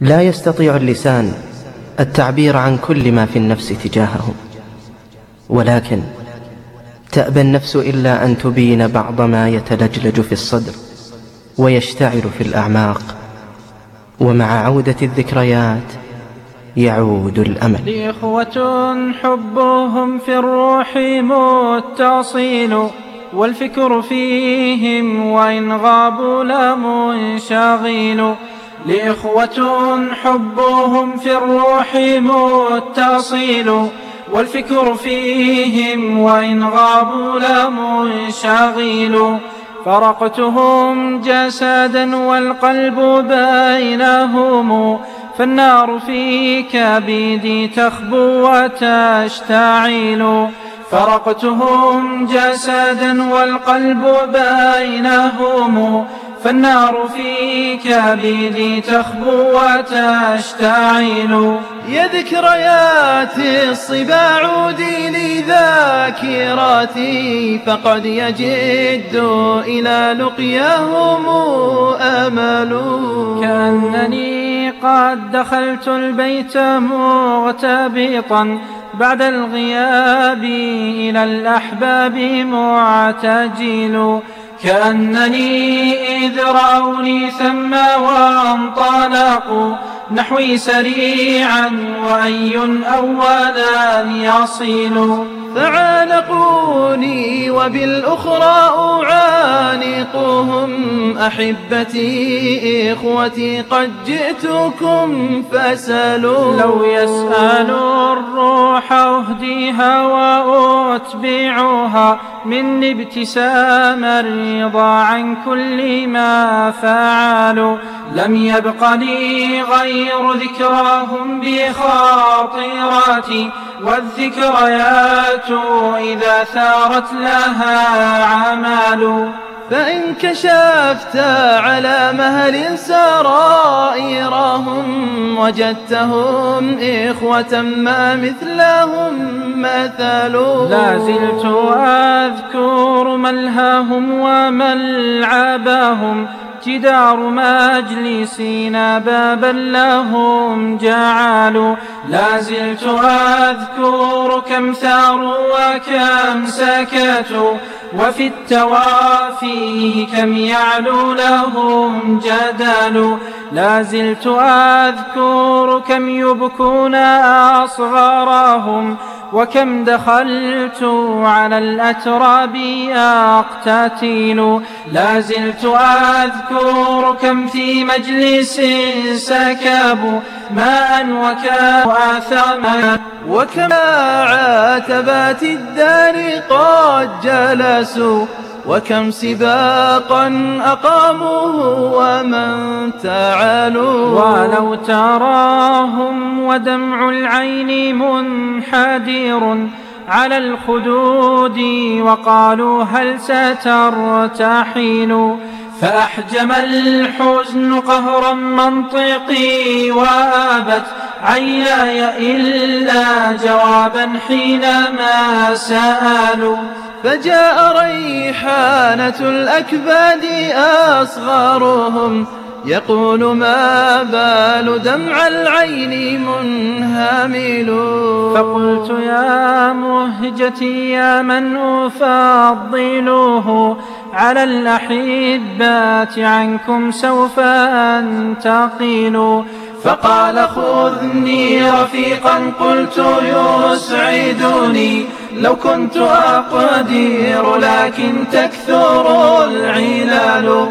لا يستطيع اللسان التعبير عن كل ما في النفس تجاههم ولكن تأبى النفس إلا أن تبين بعض ما يتلجلج في الصدر ويشتعل في الأعماق. ومع عودة الذكريات يعود الأمل. لإخوة حبهم في الروح متصيل والفكر فيهم وإن غابوا لمنشغل لإخوة حبهم في الروح متصل والفكر فيهم وإن غابوا لمنشغل فرقتهم جسدا والقلب بينهم فالنار في كبدي تخبو وتشتعل. فرقتهم جسدا والقلب بينهم فالنار في كبدي تخبو وتشتعل. يا ذكريات الصباع ديني ذاكراتي فقد يجد إلى لقياهم أمل. كأنني قد دخلت البيت مغتبطا بعد الغياب إلى الأحباب معتجل. كأنني إذ رأوني ثم وانطلقوا نحوي سريعا وأي أولا يصل فعانقوني وبالأخرى أعانقهم. أحبتي إخوتي قد جئتكم فسلوا لو يسألوا الروح أهديها وأتبعها من ابتسام الرضا عن كل ما فعلوا. لم يبق لي غير ذكراهم بخاطراتي والذكريات إذا ثارت لها عمال فإن كشفت على مهل سرائرهم وجدتهم إخوة ما مثلهم مثلوا لا زلت أذكر ملهاهم وملعبهم جدار مجلسنا بابا لهم جعلوا لا زلت أذكر كم ثاروا وكم سكتوا وفي التوافي كم يعلو لهم جدل. لا زلت أذكر كم يبكون أصغرهم وكم دخلت على الأتراب أقتتل لا زلت أذكر كم في مجلس سكبوا ماء وكانوا آثما وكما عاتبات الدار قد جلسوا. وكم سباقا أقاموه ومن تعالوا. ولو تراهم ودمع العين منحدر على الخدود وقالوا هل سترتحل. فأحجم الحزن قهرا منطقي وآبت عيناي إلا جوابا حينما سألوا. فجاء ريحانة الأكباد أصغرهم يقول ما بال دمع العين منهمل. فقلت يا مهجتي يا من أفضله على الأحبات عنكم سوف أنتقل. فقال خذني رفيقا قلت يسعدني. لو كنت أقدر لكن تكثر العلال.